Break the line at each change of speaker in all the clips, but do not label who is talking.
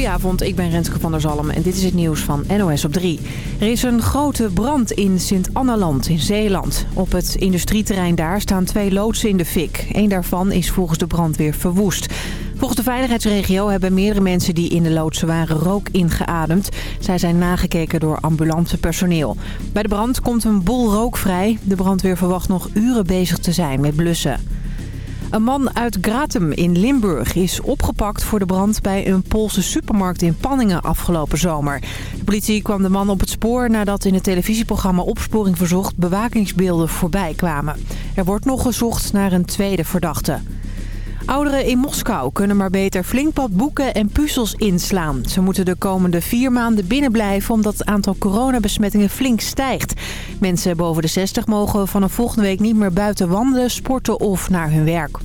Goedenavond, ik ben Renske van der Zalm en dit is het nieuws van NOS op 3. Er is een grote brand in Sint-Annaland in Zeeland. Op het industrieterrein daar staan twee loodsen in de fik. Eén daarvan is volgens de brandweer verwoest. Volgens de veiligheidsregio hebben meerdere mensen die in de loodsen waren rook ingeademd. Zij zijn nagekeken door ambulancepersoneel. Bij de brand komt een bol rook vrij. De brandweer verwacht nog uren bezig te zijn met blussen. Een man uit Gratum in Limburg is opgepakt voor de brand bij een Poolse supermarkt in Panningen afgelopen zomer. De politie kwam de man op het spoor nadat in het televisieprogramma Opsporing Verzocht bewakingsbeelden voorbij kwamen. Er wordt nog gezocht naar een tweede verdachte. Ouderen in Moskou kunnen maar beter flink wat boeken en puzzels inslaan. Ze moeten de komende vier maanden binnenblijven omdat het aantal coronabesmettingen flink stijgt. Mensen boven de 60 mogen vanaf volgende week niet meer buiten wandelen, sporten of naar hun werk.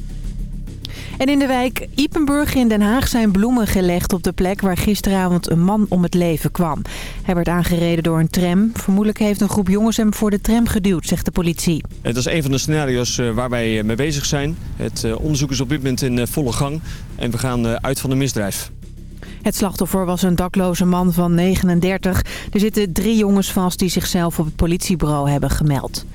En in de wijk Ipenburg in Den Haag zijn bloemen gelegd op de plek waar gisteravond een man om het leven kwam. Hij werd aangereden door een tram. Vermoedelijk heeft een groep jongens hem voor de tram geduwd, zegt de politie.
Het is een van de scenario's eh, waar wij mee bezig zijn. Het eh, onderzoek is op dit moment in eh, volle gang en we gaan uit van een misdrijf.
Het slachtoffer was een dakloze man van 39. Er zitten drie jongens vast die zichzelf op het politiebureau hebben gemeld.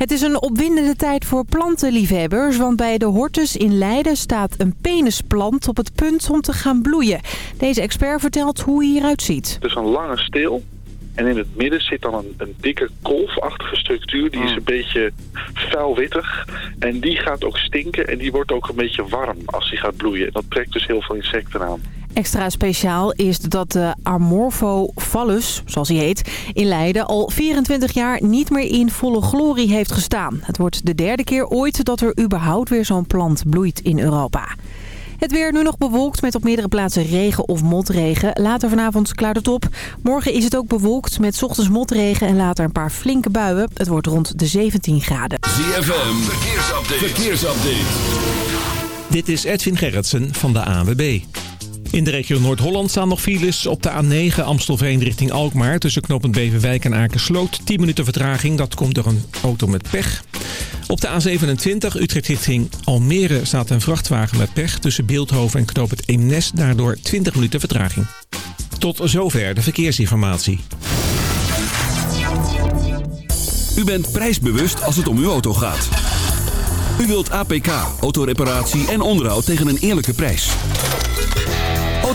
Het is een opwindende tijd voor plantenliefhebbers, want bij de Hortus in Leiden staat een penisplant op het punt om te gaan bloeien. Deze expert vertelt hoe hij eruit ziet.
Het is een lange steel en in het midden zit dan een, een dikke kolfachtige structuur. Die is een beetje vuilwittig. En die gaat ook stinken en die wordt ook een beetje warm als die gaat bloeien. Dat trekt dus heel veel insecten aan.
Extra speciaal is dat de Amorphophallus, zoals hij heet, in Leiden al 24 jaar niet meer in volle glorie heeft gestaan. Het wordt de derde keer ooit dat er überhaupt weer zo'n plant bloeit in Europa. Het weer nu nog bewolkt met op meerdere plaatsen regen of motregen. Later vanavond klaart het op. Morgen is het ook bewolkt met ochtends motregen en later een paar flinke buien. Het wordt rond de 17 graden.
ZFM, verkeersupdate. verkeersupdate.
Dit is Edwin Gerritsen van de ANWB. In de regio Noord-Holland staan nog files op de A9 Amstelveen richting Alkmaar. Tussen knooppunt Beverwijk en Akersloot. 10 minuten vertraging, dat komt door een auto met pech. Op de A27 Utrecht richting Almere staat een vrachtwagen met pech. Tussen Beeldhoven en knooppunt Eemnes, daardoor 20 minuten vertraging. Tot zover de verkeersinformatie.
U bent prijsbewust als het om uw auto gaat. U wilt APK, autoreparatie en onderhoud tegen een eerlijke prijs.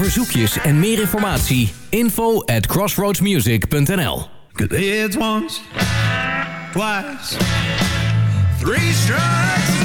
Verzoekjes en meer informatie, info at crossroadsmusic.nl
once, twice, three strikes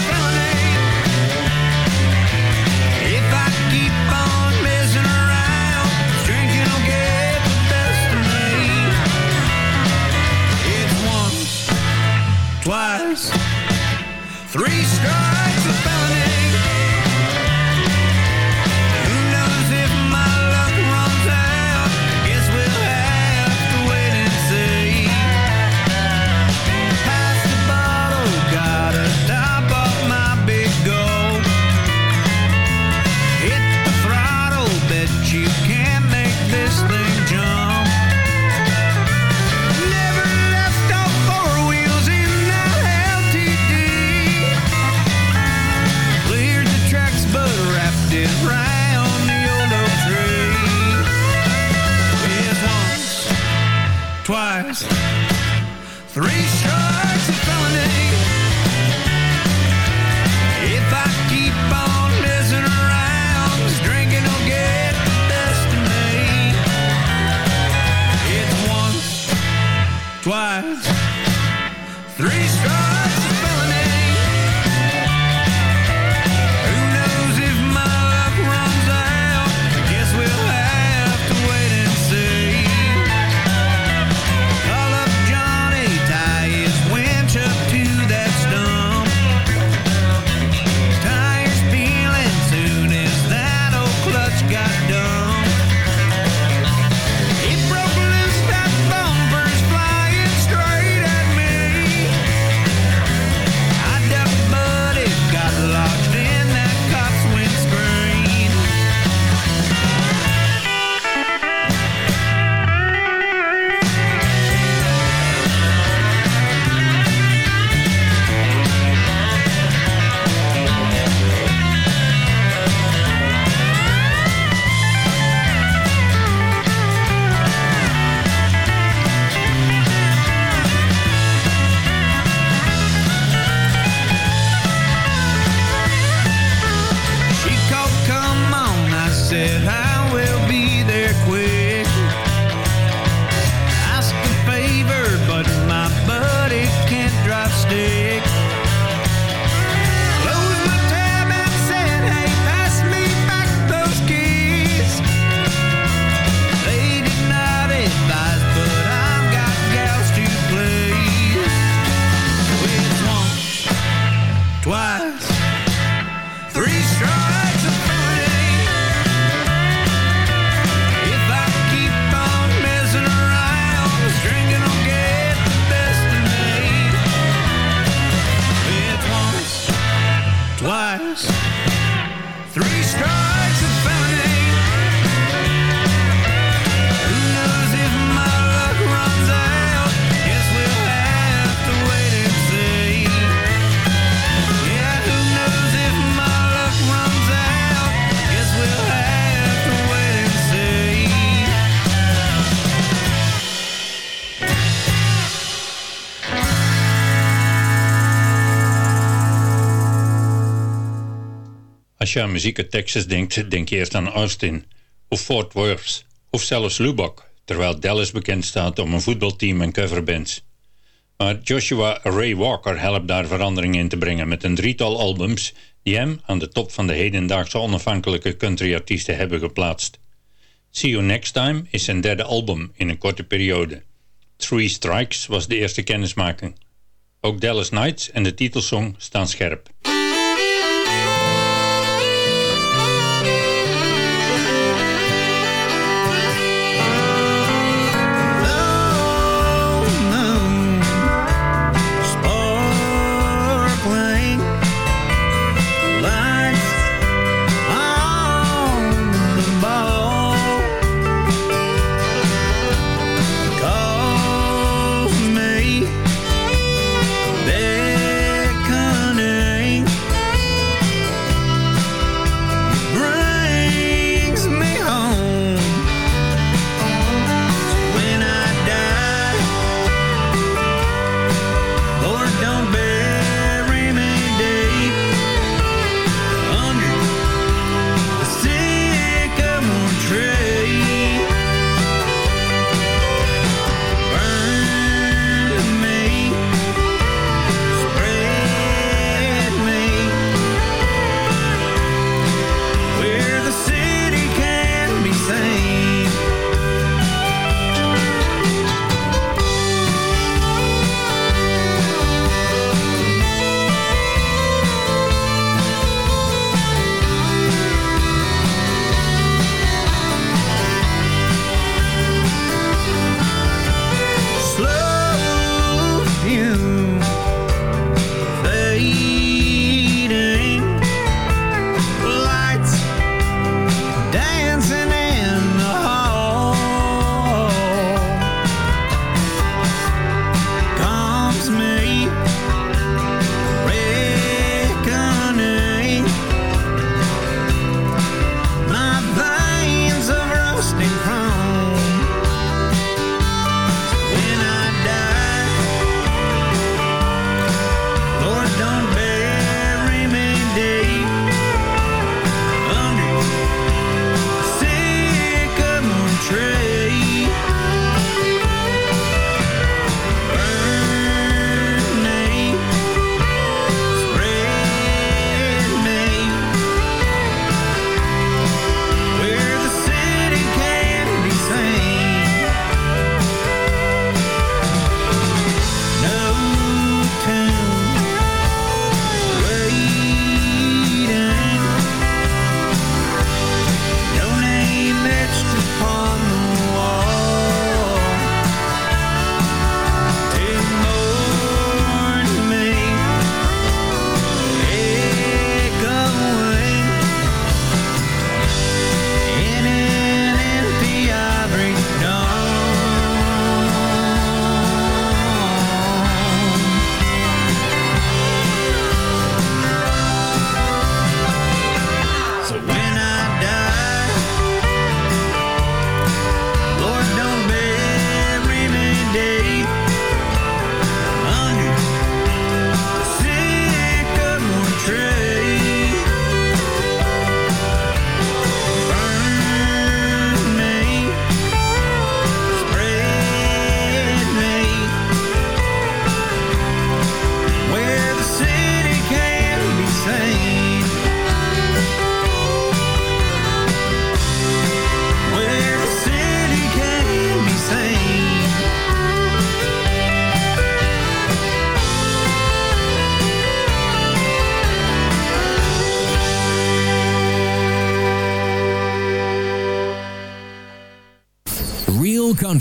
je aan muziek uit Texas denkt, denk je eerst aan Austin of Fort Worth of zelfs Lubbock, terwijl Dallas bekend staat om een voetbalteam en coverbands. Maar Joshua Ray Walker helpt daar verandering in te brengen met een drietal albums die hem aan de top van de hedendaagse onafhankelijke countryartiesten hebben geplaatst. See You Next Time is zijn derde album in een korte periode. Three Strikes was de eerste kennismaking. Ook Dallas Nights en de titelsong staan scherp.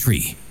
Country.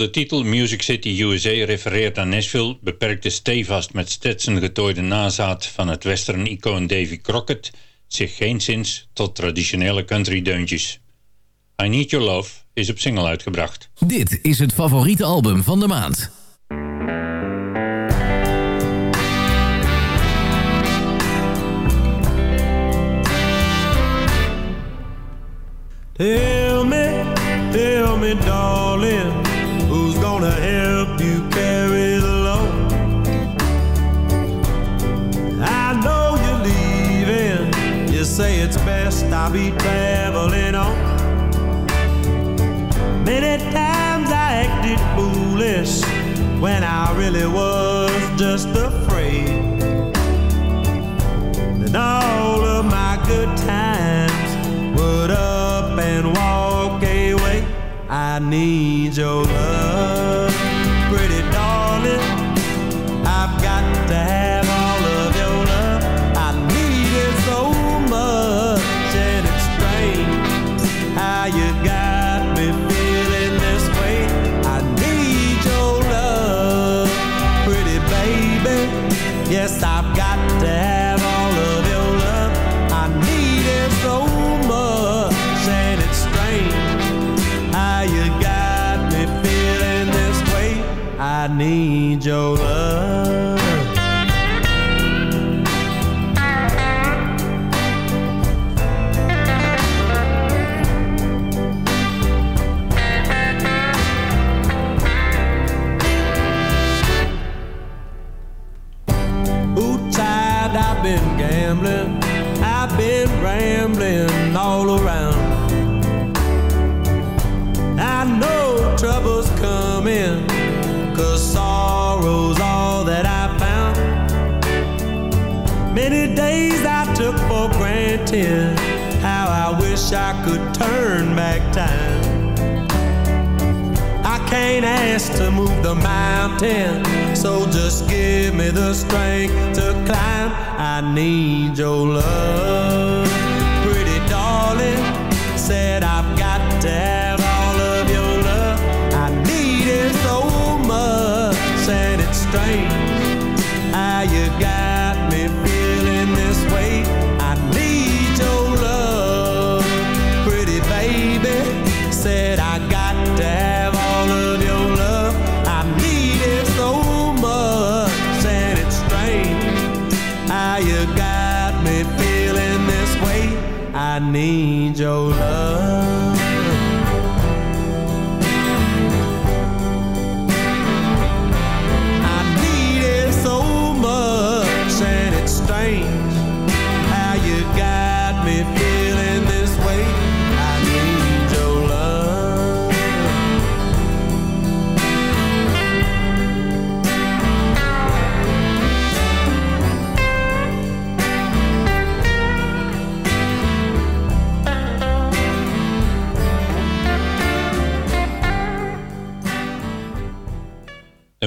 De titel Music City USA refereert aan Nashville... beperkte stevast met Stetson getooide nazaat van het western-icoon Davy Crockett... zich geenszins tot traditionele country deuntjes. I Need Your Love is op single uitgebracht.
Dit is het favoriete album van de maand.
Tell me, tell me, darling, say it's best I be traveling on. Many times I acted foolish when I really was just afraid. And all of my good times would up and walk away. I need your love,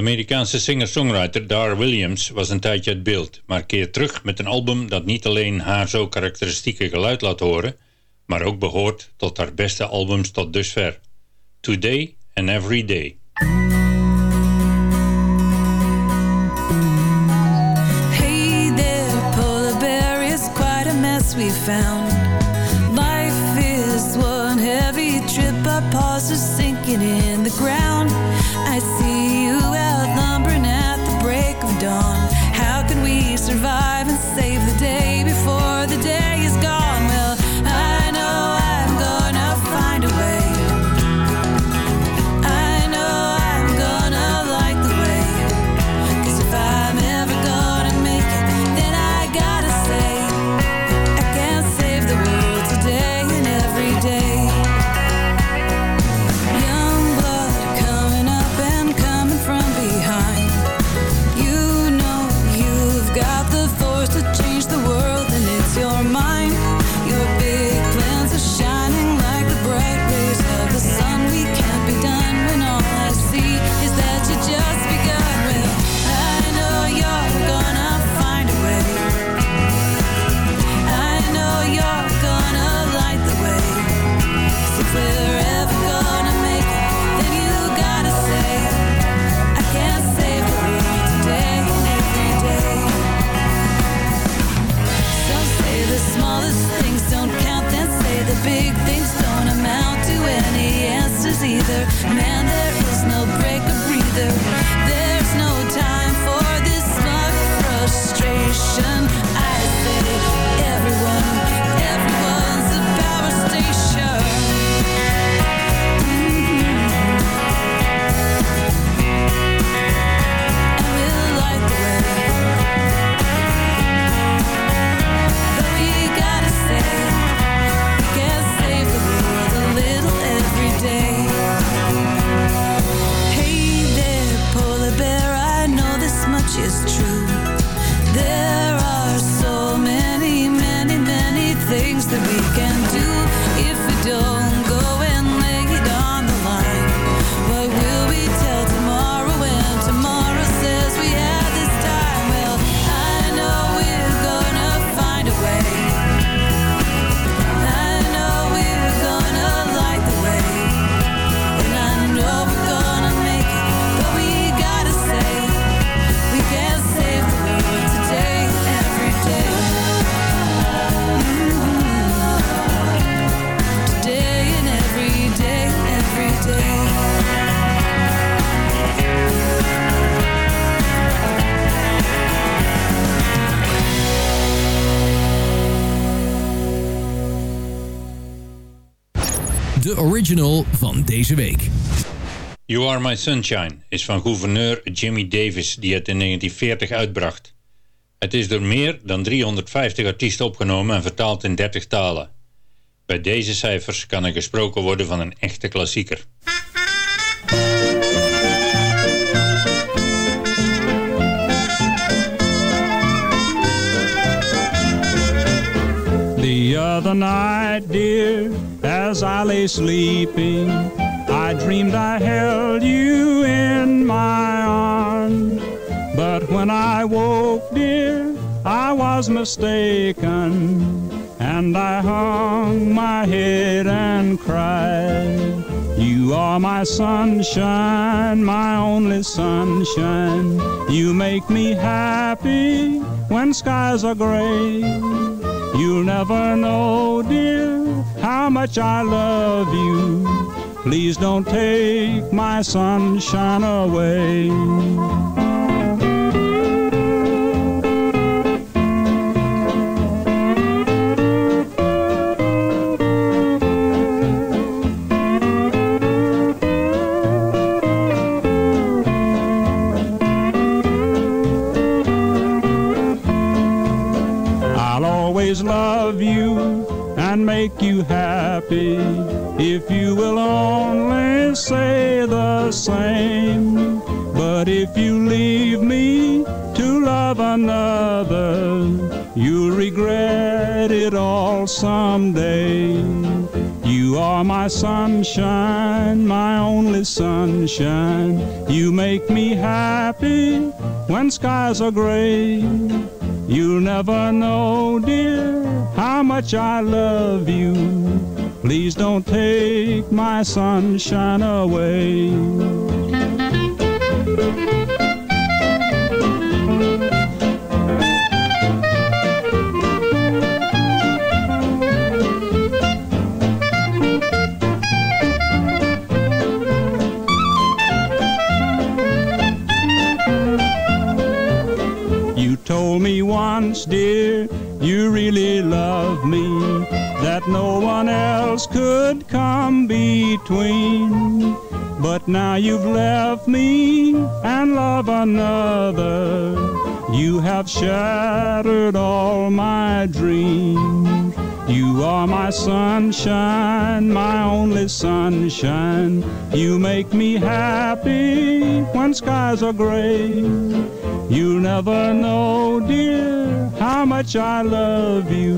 Amerikaanse singer-songwriter Dar Williams was een tijdje uit beeld, maar keert terug met een album dat niet alleen haar zo karakteristieke geluid laat horen, maar ook behoort tot haar beste albums tot dusver. Today and Every Day.
Hey there, polar bear, it's quite a mess we found. Life is one heavy trip, our paws sinking in the ground. I
de original van deze week.
You Are My Sunshine is van gouverneur Jimmy Davis die het in 1940 uitbracht. Het is door meer dan 350 artiesten opgenomen en vertaald in 30 talen. Bij deze cijfers kan er gesproken worden van een echte klassieker.
The other night, dear, as I lay sleeping, I dreamed I held you in my arms. But when I woke, dear, I was mistaken, and I hung my head and cried. You are my sunshine, my only sunshine. You make me happy when skies are gray. You'll never know, dear, how much I love you. Please don't take my sunshine away. And make you happy if you will only say the same. But if you leave me to love another, you'll regret it all someday. You are my sunshine, my only sunshine. You make me happy when skies are gray. You'll never know, dear, how much I love you. Please don't take my sunshine away. Really love me, that no one else could come between. But now you've left me and love another. You have shattered all my dreams. You are my sunshine, my only sunshine. You make me happy when skies are gray. You'll never know, dear, how much I love you.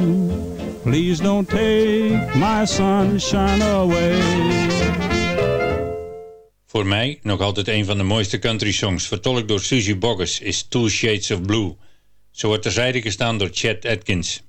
Please don't take my sunshine away.
Voor mij nog altijd een van de mooiste country songs, vertolkt door Susie Boggess, is Two Shades of Blue. Ze wordt terzijde gestaan door Chet Atkins.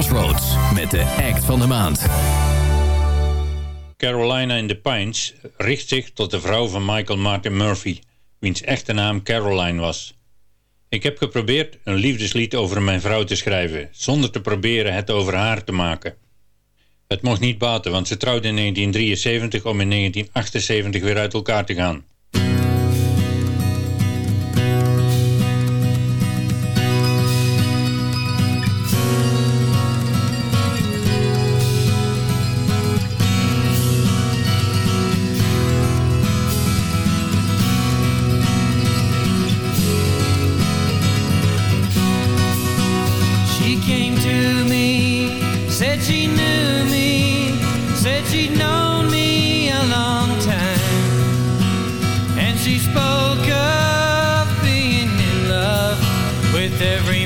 Crossroads met de act van de maand.
Carolina in the Pines richt zich tot de vrouw van Michael Martin Murphy, wiens echte naam Caroline was. Ik heb geprobeerd een liefdeslied over mijn vrouw te schrijven, zonder te proberen het over haar te maken. Het mocht niet baten, want ze trouwde in 1973 om in 1978 weer uit elkaar te gaan.
She spoke of being in love with every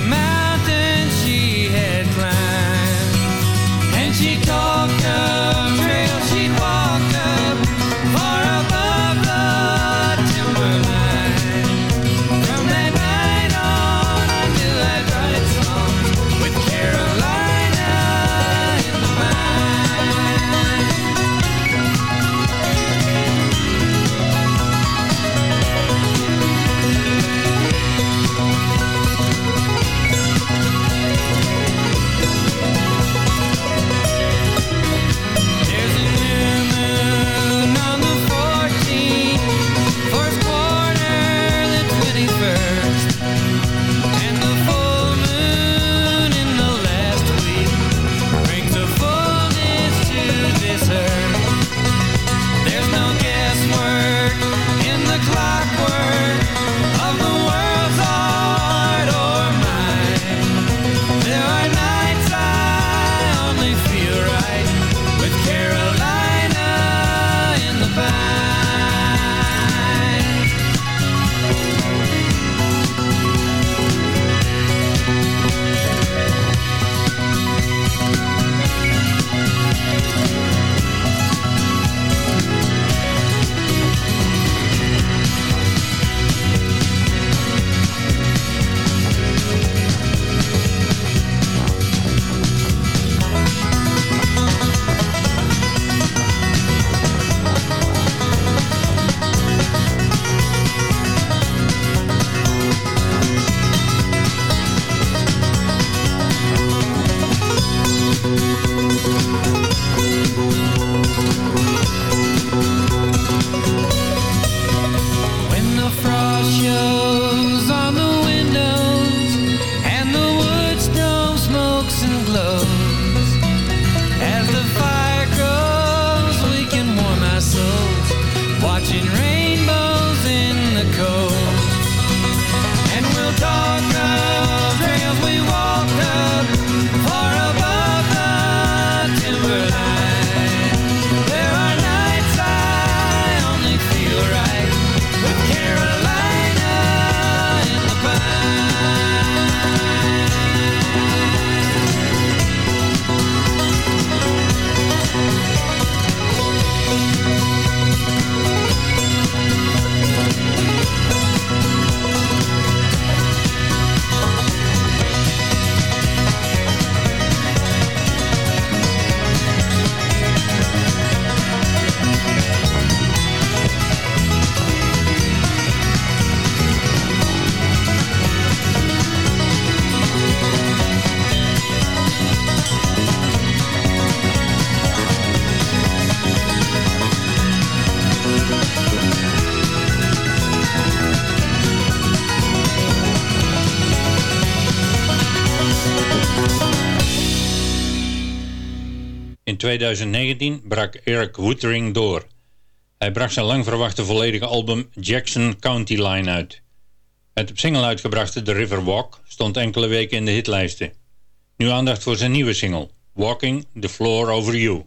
2019 brak Eric Woodring door. Hij bracht zijn lang verwachte volledige album Jackson County Line uit. Het op single uitgebrachte The River Walk stond enkele weken in de hitlijsten. Nu aandacht voor zijn nieuwe single, Walking the Floor Over You.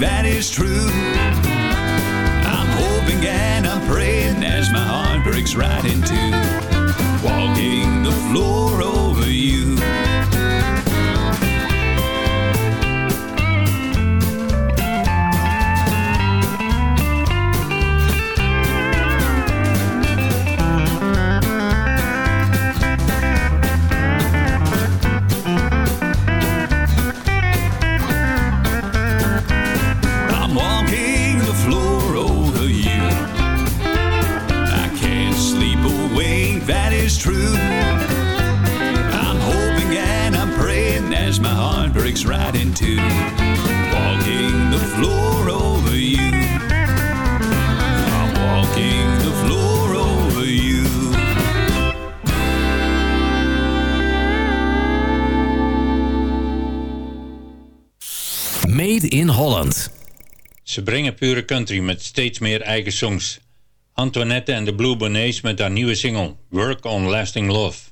that is true.
I'm hoping and I'm praying as my heart breaks right in two. Walking the floor over you.
Ze brengen pure country met steeds meer eigen songs. Antoinette en de Blue Bonnets met haar nieuwe single
Work on Lasting Love.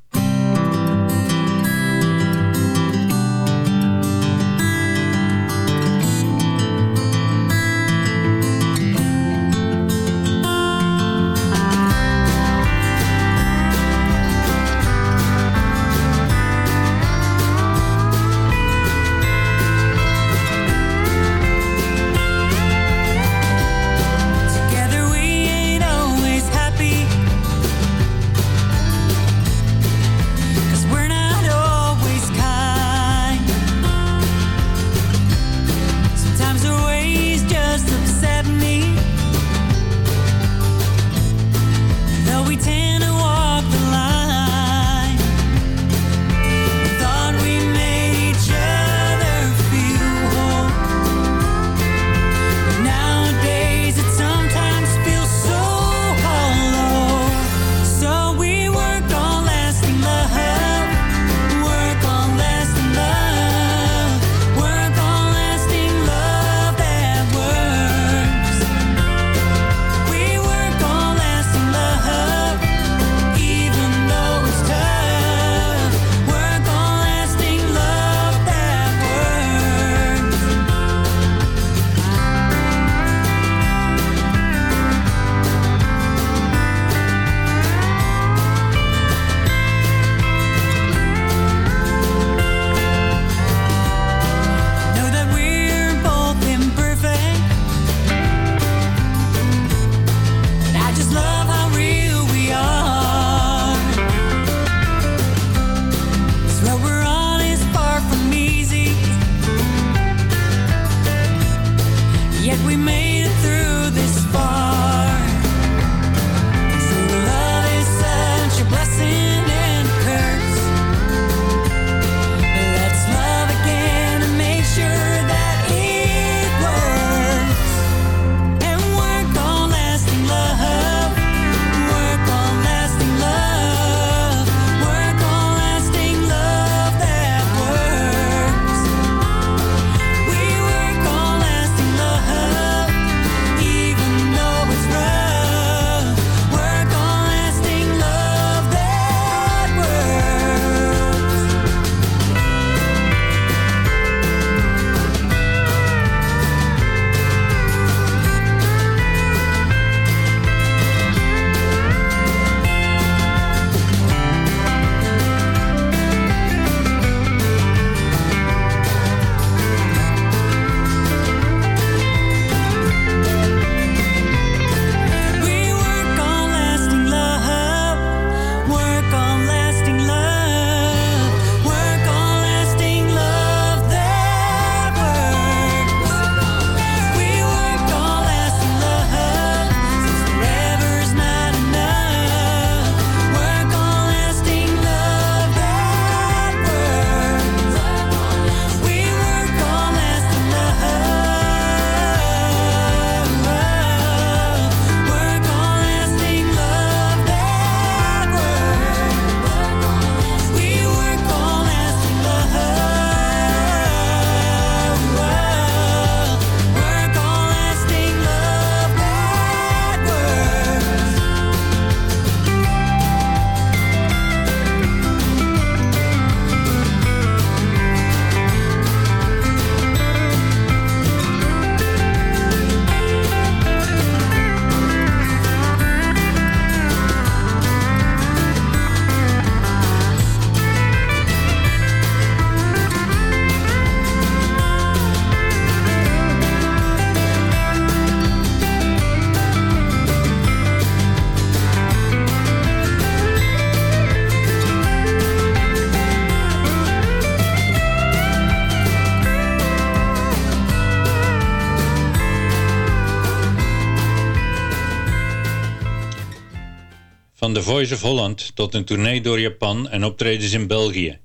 The Voice of Holland tot een tournee door Japan en optredens in België.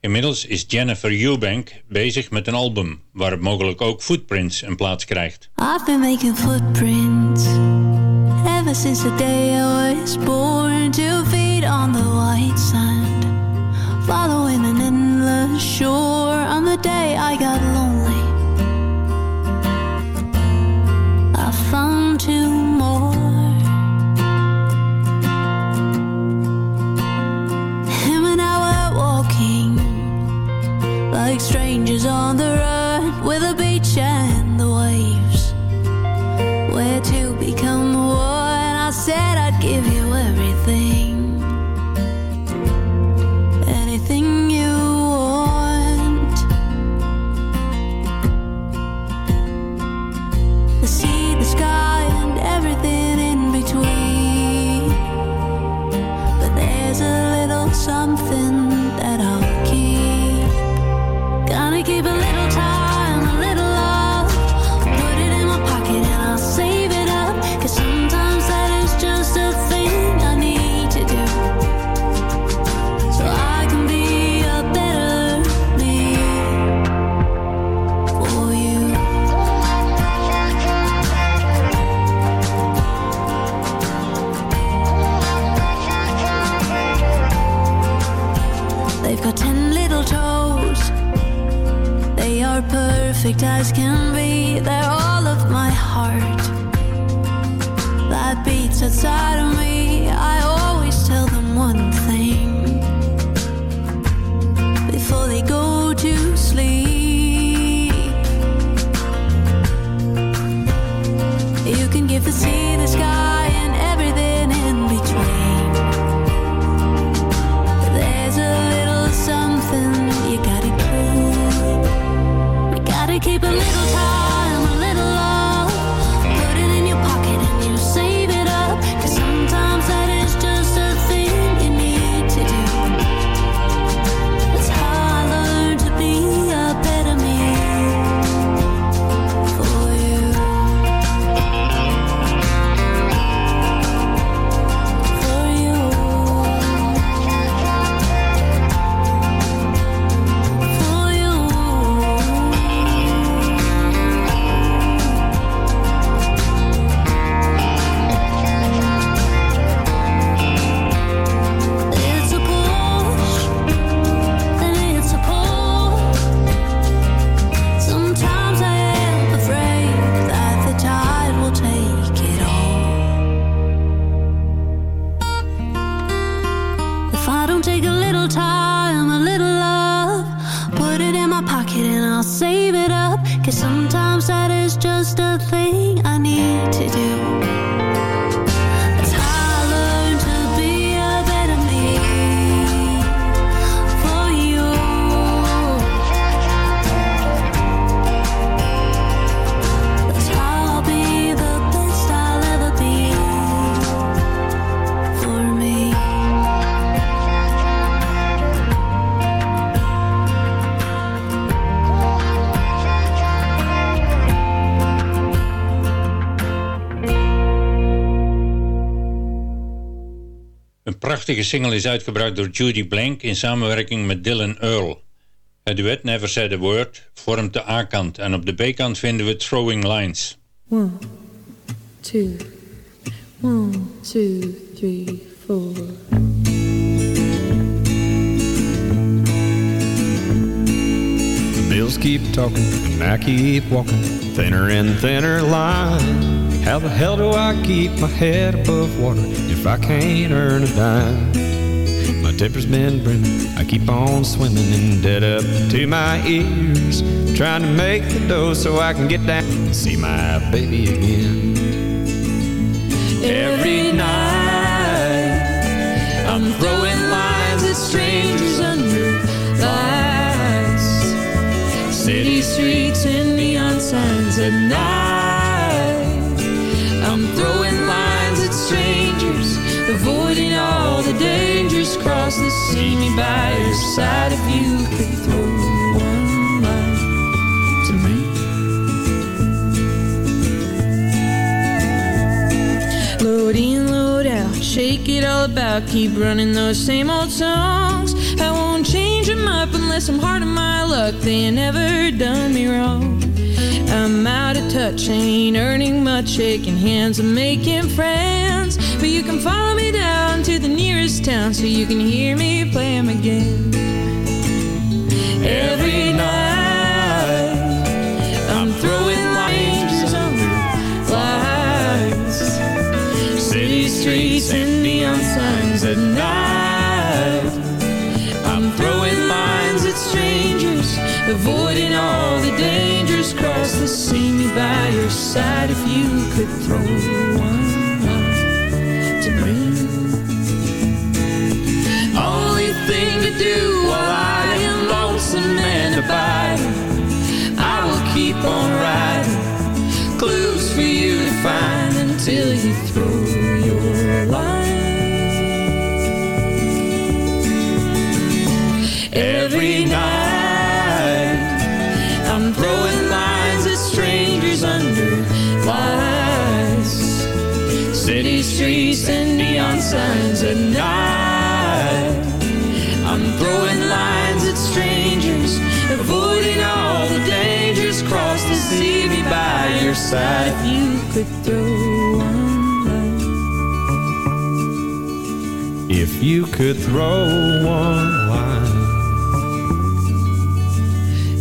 Inmiddels is Jennifer Eubank bezig met een album... waar mogelijk ook Footprints een plaats krijgt.
I've been making footprints ever since the day I was born to feed on the white sand, following an endless shore. On the day I got lonely, like strangers on the run with the perfect as can be. They're all of my heart that beats outside of
Prachtige single is uitgebracht door Judy Blank in samenwerking met Dylan Earl. Het duet Never Said a Word vormt de A-kant en op de B-kant vinden we Throwing Lines.
One, two, one, two, three, four.
The bills keep talking, and I keep walking, thinner and thinner line. How the hell do I keep my head above water if I can't earn a dime? My temper's been brimming, I keep on swimming in debt up to my ears. Trying to make the dough so I can get down and see my baby again. Every night, I'm throwing lines at strangers under lights. City streets and neon signs at night. The dangers. Cross the see me by your side if you could throw one line to me.
Load in, load out, shake it all about keep running those same old songs. I won't change them up unless I'm hard on my luck. They ain't never done me wrong. I'm out of touch, ain't earning much, shaking hands and making friends. But you can follow me down to the nearest town so you can hear me play 'em again. Every night, I'm throwing on the lights. City streets and neon signs at night. I'm throwing lines at strangers, avoiding all the dangers. Cross the see me by your side if you could throw one throw your line. Every night, I'm throwing lines at strangers under lights. City streets and neon signs at night. I'm throwing lines at strangers, avoiding all the dangers. Cross the sea, be by your side. You could throw
you could throw one line.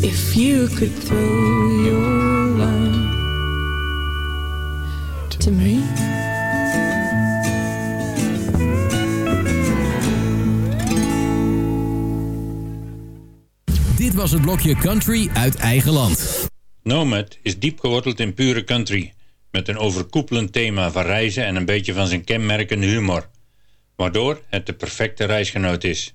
If you could throw your line to me.
Dit was het blokje Country uit eigen land.
Nomad is diep geworteld in pure country, met een overkoepelend thema van reizen en een beetje van zijn kenmerkende humor, waardoor het de perfecte reisgenoot is.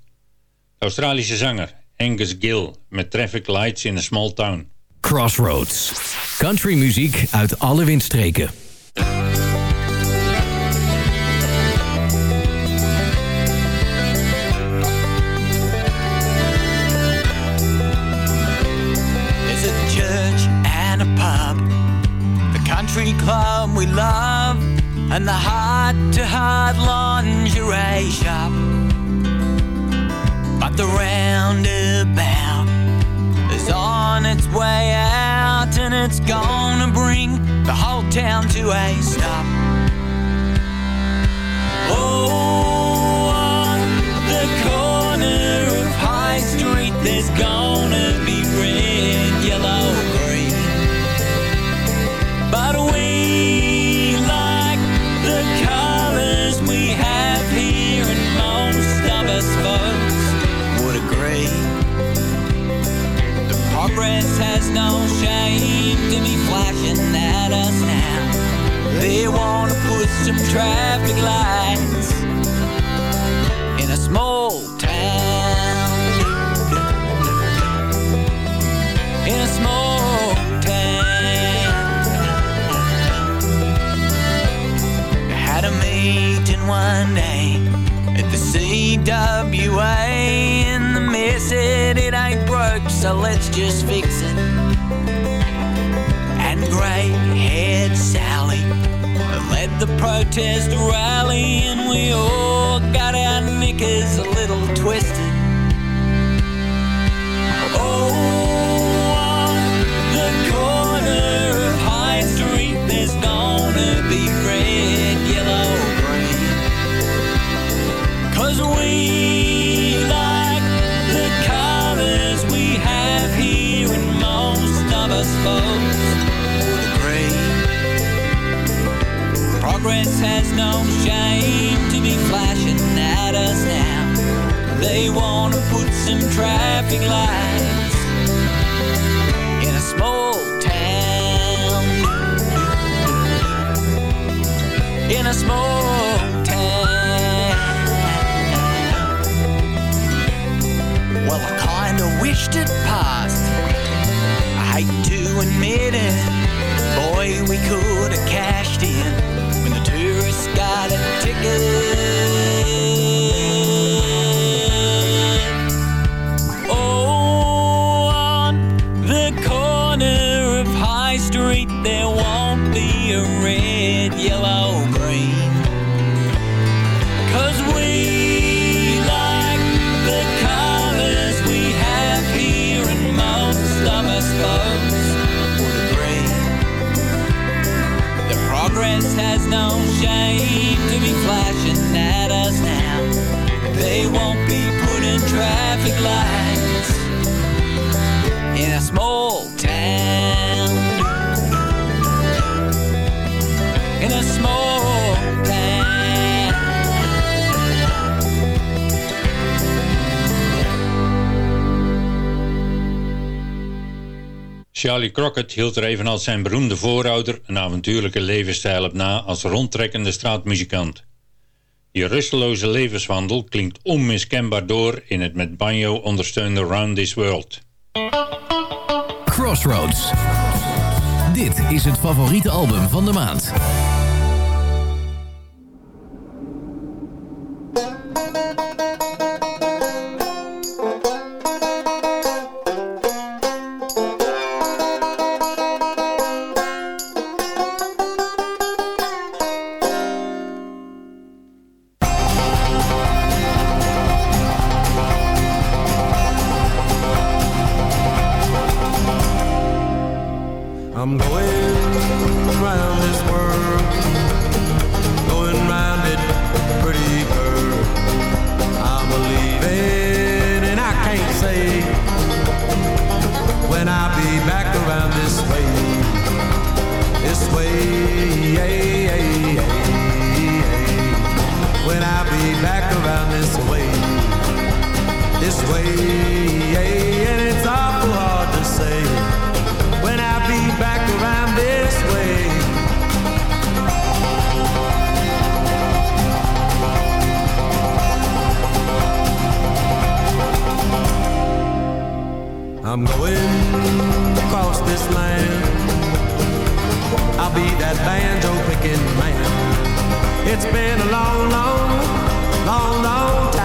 De Australische zanger Angus Gill met Traffic Lights in a Small Town.
Crossroads. Country muziek uit alle windstreken.
There's a church and a pub, the country club we love, and the heart to heart lingerie shop. But the roundabout is on its way out, and it's gonna bring the whole town to a stop. They wanna put some traffic lights in a small town. In a small town. Had a meeting one day at the CWA and the mayor said it ain't broke, so let's just fix it. And grey-haired Sally protest rally and we all got our knickers a little twisted. Progress has no shame to be flashing at us now. They wanna put some traffic lights
Charlie Crockett hield er evenals zijn beroemde voorouder een avontuurlijke levensstijl op na als rondtrekkende straatmuzikant. Die rusteloze levenswandel klinkt onmiskenbaar door in het met banjo ondersteunde Round This World.
Crossroads. Dit is het favoriete album van de maand.
I'm going round this world, going round it, pretty girl. I'm leaving, and I can't say when I'll be back around this way, this way. When I'll be back around this way, this way, I'm going across this land. I'll be that banjo picking man. It's been a long, long, long, long time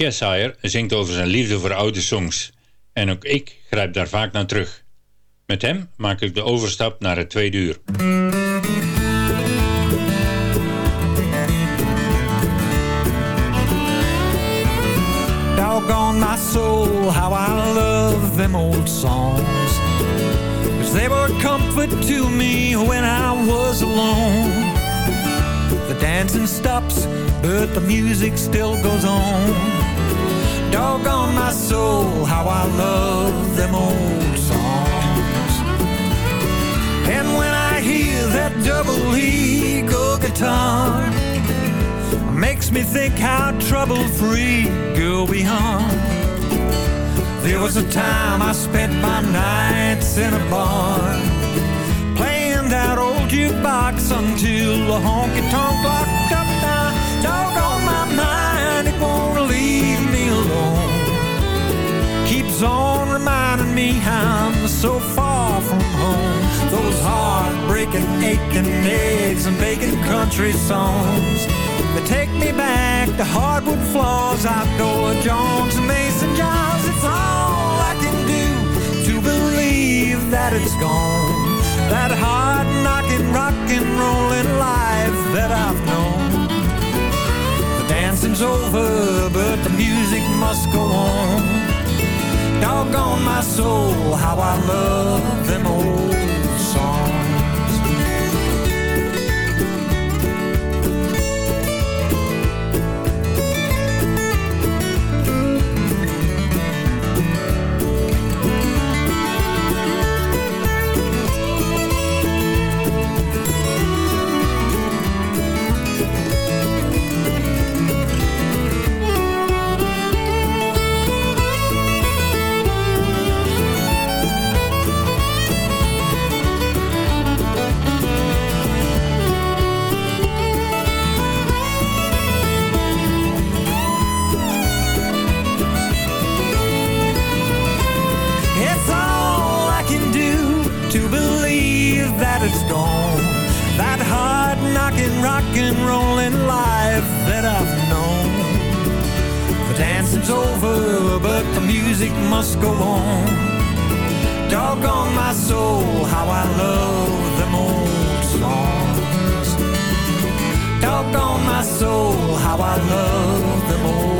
Cheshire zingt over zijn liefde voor oude songs. En ook ik grijp daar vaak naar terug. Met hem maak ik de overstap naar het tweede uur.
Doggone my soul, how I love them old songs. Cause they were comfort to me when I was alone. The dancing stops, but the music still goes on. Doggone my soul, how I love them old songs. And when I hear that double eagle guitar, makes me think how trouble-free girl we are. There was a time I spent my nights in a bar, playing that old jukebox until the honky-tonk locked up I'm so far from home. Those heartbreaking, aching eggs and bacon country songs. They take me back to hardwood floors, outdoor Jones and Mason Jobs. It's all I can do to believe that it's gone. That hard knocking, rock and rolling life that I've known. The dancing's over, but the music must go on. Doggone my soul, how I love them old rock and rolling life that I've known. The dancing's over, but the music must go on. Doggone my soul, how I love them old songs. Doggone my soul, how I love them old